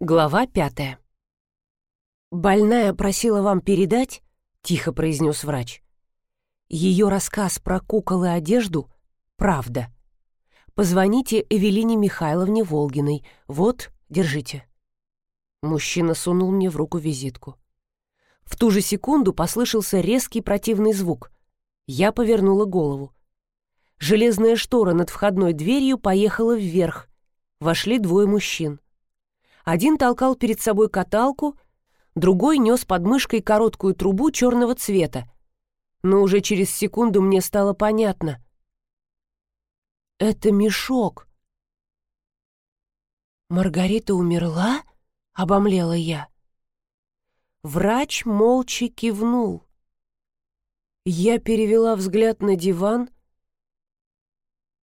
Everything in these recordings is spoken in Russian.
Глава пятая. «Больная просила вам передать», — тихо произнес врач. «Ее рассказ про кукол и одежду — правда. Позвоните Эвелине Михайловне Волгиной. Вот, держите». Мужчина сунул мне в руку визитку. В ту же секунду послышался резкий противный звук. Я повернула голову. Железная штора над входной дверью поехала вверх. Вошли двое мужчин. Один толкал перед собой каталку, другой нес под мышкой короткую трубу черного цвета. Но уже через секунду мне стало понятно. Это мешок. «Маргарита умерла?» — обомлела я. Врач молча кивнул. Я перевела взгляд на диван,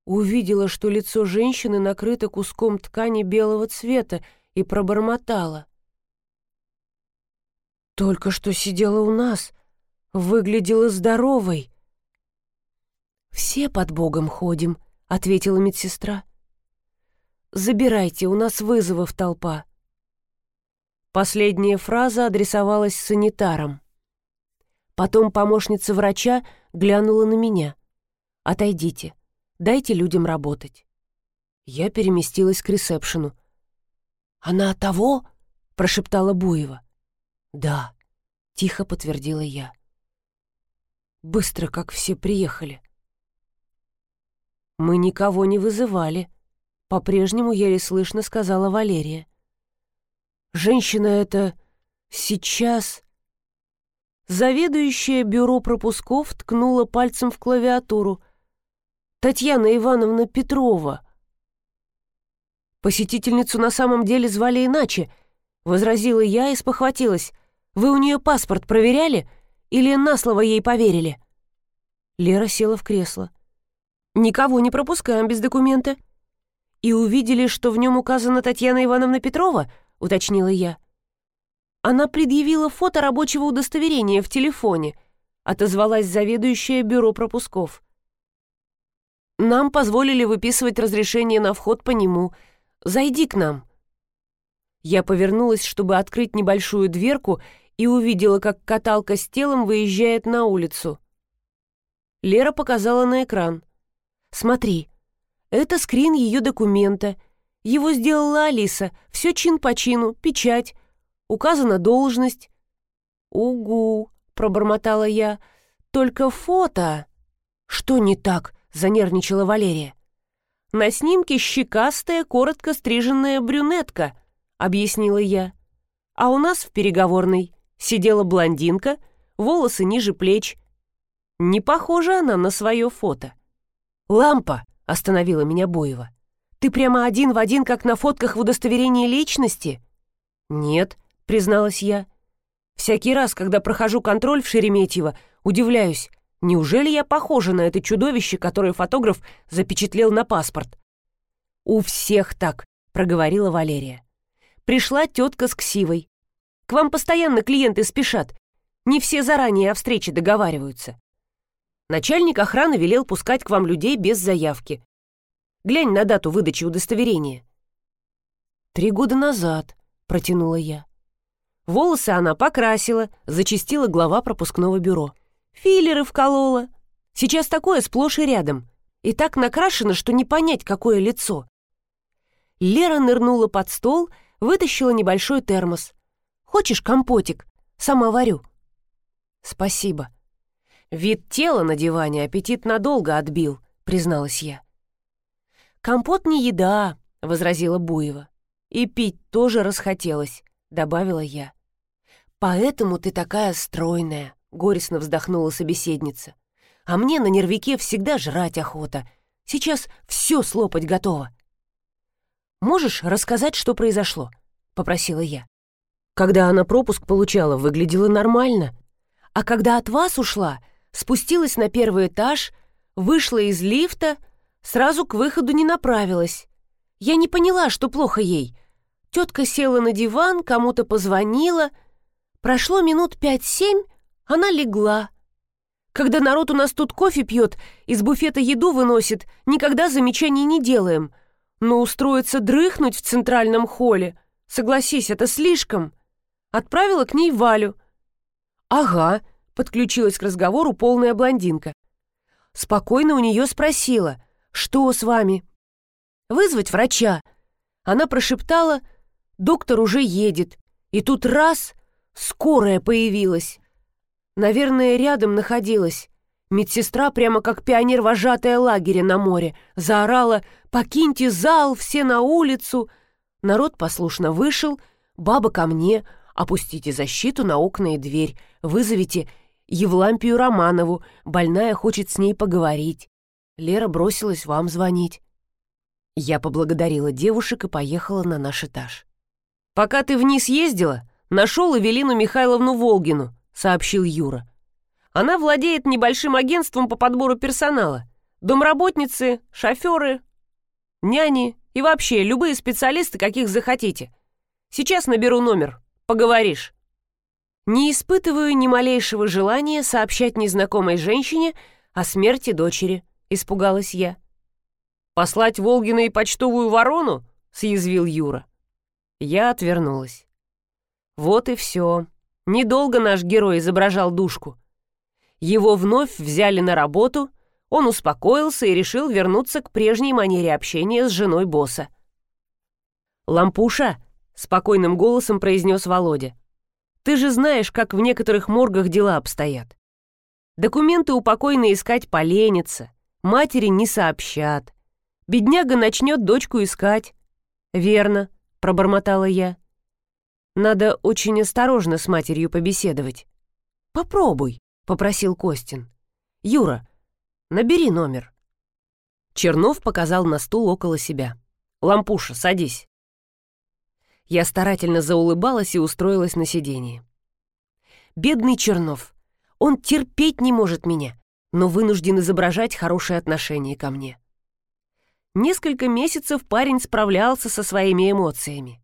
увидела, что лицо женщины накрыто куском ткани белого цвета, и пробормотала. «Только что сидела у нас, выглядела здоровой». «Все под Богом ходим», — ответила медсестра. «Забирайте, у нас вызовов толпа». Последняя фраза адресовалась санитарам. Потом помощница врача глянула на меня. «Отойдите, дайте людям работать». Я переместилась к ресепшену. «Она того?» — прошептала Буева. «Да», — тихо подтвердила я. «Быстро, как все приехали». «Мы никого не вызывали», — по-прежнему еле слышно сказала Валерия. «Женщина эта сейчас...» Заведующая бюро пропусков ткнула пальцем в клавиатуру. «Татьяна Ивановна Петрова». «Посетительницу на самом деле звали иначе», — возразила я и спохватилась. «Вы у нее паспорт проверяли или на слово ей поверили?» Лера села в кресло. «Никого не пропускаем без документа». «И увидели, что в нем указана Татьяна Ивановна Петрова?» — уточнила я. Она предъявила фото рабочего удостоверения в телефоне, отозвалась заведующая бюро пропусков. Нам позволили выписывать разрешение на вход по нему — Зайди к нам». Я повернулась, чтобы открыть небольшую дверку, и увидела, как каталка с телом выезжает на улицу. Лера показала на экран. «Смотри, это скрин ее документа. Его сделала Алиса. Все чин по чину, печать. Указана должность». «Угу», — пробормотала я. «Только фото...» «Что не так?» — занервничала Валерия. На снимке щекастая, коротко стриженная брюнетка», — объяснила я. «А у нас в переговорной сидела блондинка, волосы ниже плеч. Не похожа она на свое фото». «Лампа!» — остановила меня Боева. «Ты прямо один в один, как на фотках в удостоверении личности?» «Нет», — призналась я. «Всякий раз, когда прохожу контроль в Шереметьево, удивляюсь, Неужели я похожа на это чудовище, которое фотограф запечатлел на паспорт? «У всех так», — проговорила Валерия. «Пришла тетка с ксивой. К вам постоянно клиенты спешат. Не все заранее о встрече договариваются. Начальник охраны велел пускать к вам людей без заявки. Глянь на дату выдачи удостоверения». «Три года назад», — протянула я. Волосы она покрасила, зачистила глава пропускного бюро. Филлеры вколола. Сейчас такое сплошь и рядом. И так накрашено, что не понять, какое лицо. Лера нырнула под стол, вытащила небольшой термос. «Хочешь компотик? Сама варю». «Спасибо». «Вид тела на диване аппетит надолго отбил», — призналась я. «Компот не еда», — возразила Буева. «И пить тоже расхотелось», — добавила я. «Поэтому ты такая стройная», горестно вздохнула собеседница. А мне на нервике всегда жрать охота. Сейчас все слопать готово. Можешь рассказать, что произошло? попросила я. Когда она пропуск получала, выглядела нормально. А когда от вас ушла, спустилась на первый этаж, вышла из лифта, сразу к выходу не направилась. Я не поняла, что плохо ей. Тетка села на диван, кому-то позвонила. Прошло минут пять-семь, она легла. Когда народ у нас тут кофе пьет, из буфета еду выносит, никогда замечаний не делаем. Но устроиться дрыхнуть в центральном холле Согласись, это слишком. Отправила к ней Валю. Ага, подключилась к разговору полная блондинка. Спокойно у нее спросила, что с вами? Вызвать врача. Она прошептала, доктор уже едет. И тут раз, скорая появилась. Наверное, рядом находилась. Медсестра, прямо как пионер-вожатая лагеря на море, заорала «Покиньте зал, все на улицу!» Народ послушно вышел, баба ко мне, опустите защиту на окна и дверь, вызовите Евлампию Романову, больная хочет с ней поговорить. Лера бросилась вам звонить. Я поблагодарила девушек и поехала на наш этаж. «Пока ты вниз ездила, нашел Эвелину Михайловну Волгину», — сообщил Юра. «Она владеет небольшим агентством по подбору персонала. Домработницы, шоферы, няни и вообще любые специалисты, каких захотите. Сейчас наберу номер, поговоришь». Не испытываю ни малейшего желания сообщать незнакомой женщине о смерти дочери, испугалась я. «Послать Волгина и почтовую ворону?» — съязвил Юра. Я отвернулась. Вот и все. Недолго наш герой изображал душку. Его вновь взяли на работу, он успокоился и решил вернуться к прежней манере общения с женой босса. «Лампуша», — спокойным голосом произнес Володя, ты же знаешь, как в некоторых моргах дела обстоят. Документы у покойной искать поленится, матери не сообщат. Бедняга начнет дочку искать. Верно, пробормотала я. Надо очень осторожно с матерью побеседовать. Попробуй, попросил Костин. Юра, набери номер. Чернов показал на стул около себя. «Лампуша, садись». Я старательно заулыбалась и устроилась на сиденье. Бедный Чернов. Он терпеть не может меня, но вынужден изображать хорошее отношение ко мне. Несколько месяцев парень справлялся со своими эмоциями.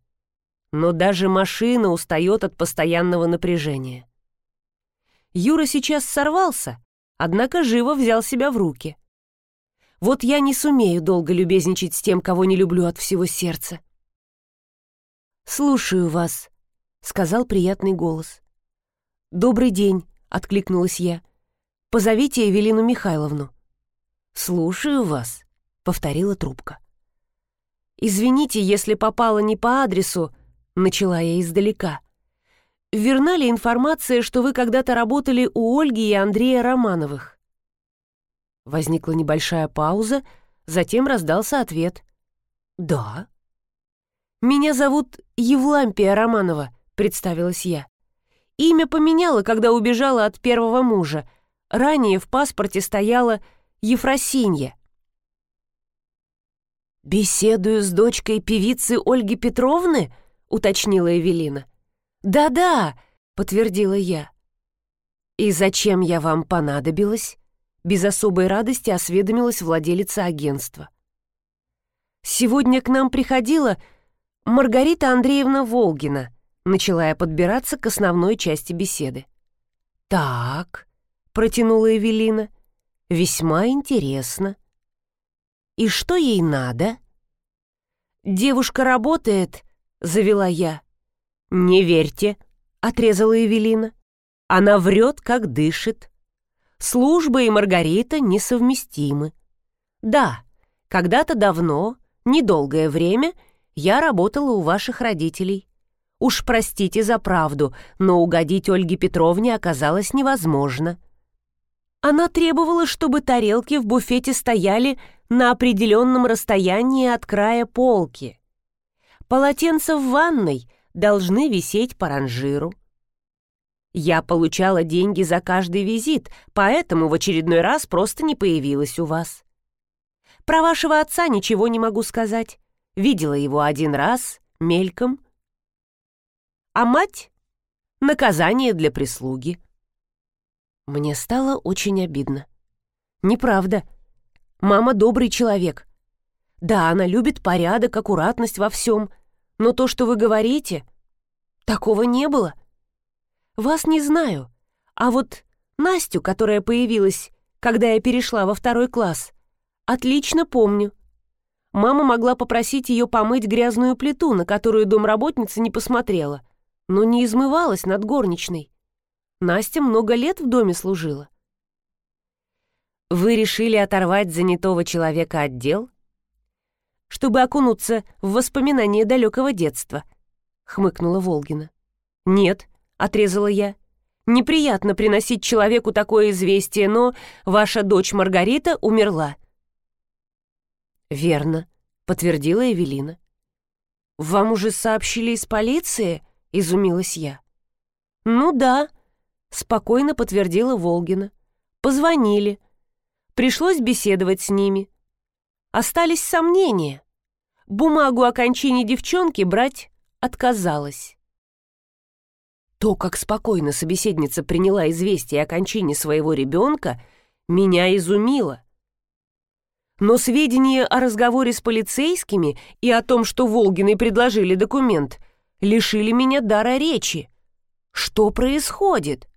Но даже машина устает от постоянного напряжения. Юра сейчас сорвался, однако живо взял себя в руки. Вот я не сумею долго любезничать с тем, кого не люблю от всего сердца. «Слушаю вас», — сказал приятный голос. «Добрый день», — откликнулась я. «Позовите Эвелину Михайловну». «Слушаю вас», — повторила трубка. «Извините, если попала не по адресу», — начала я издалека. «Верна ли информация, что вы когда-то работали у Ольги и Андрея Романовых?» Возникла небольшая пауза, затем раздался ответ. «Да». «Меня зовут Евлампия Романова», — представилась я. «Имя поменяла, когда убежала от первого мужа. Ранее в паспорте стояла Ефросинья». «Беседую с дочкой певицы Ольги Петровны?» — уточнила Эвелина. «Да-да», — подтвердила я. «И зачем я вам понадобилась?» Без особой радости осведомилась владелица агентства. «Сегодня к нам приходила Маргарита Андреевна Волгина, начала я подбираться к основной части беседы. «Так», — протянула Эвелина, — «весьма интересно». «И что ей надо?» «Девушка работает», — завела я. «Не верьте», — отрезала Эвелина. «Она врет, как дышит. Служба и Маргарита несовместимы. Да, когда-то давно, недолгое время — я работала у ваших родителей. Уж простите за правду, но угодить Ольге Петровне оказалось невозможно. Она требовала, чтобы тарелки в буфете стояли на определенном расстоянии от края полки. Полотенца в ванной должны висеть по ранжиру. Я получала деньги за каждый визит, поэтому в очередной раз просто не появилась у вас. Про вашего отца ничего не могу сказать. Видела его один раз, мельком. А мать — наказание для прислуги. Мне стало очень обидно. Неправда. Мама добрый человек. Да, она любит порядок, аккуратность во всем, но то, что вы говорите, такого не было. Вас не знаю, а вот Настю, которая появилась, когда я перешла во второй класс, отлично помню. мама могла попросить ее помыть грязную плиту, на которую домработница не посмотрела, но не измывалась над горничной. Настя много лет в доме служила. Вы решили оторвать занятого человека от дел? Чтобы окунуться в воспоминания далекого детства, хмыкнула Волгина. Нет, отрезала я. Неприятно приносить человеку такое известие, но ваша дочь Маргарита умерла. Верно, подтвердила Эвелина. Вам уже сообщили из полиции? изумилась я. Ну да, спокойно подтвердила Волгина. Позвонили. Пришлось беседовать с ними. Остались сомнения. Бумагу о кончине девчонки брать отказалась. То, как спокойно собеседница приняла известие о кончине своего ребенка, меня изумило. Но сведения о разговоре с полицейскими и о том, что Волгиной предложили документ, лишили меня дара речи. Что происходит?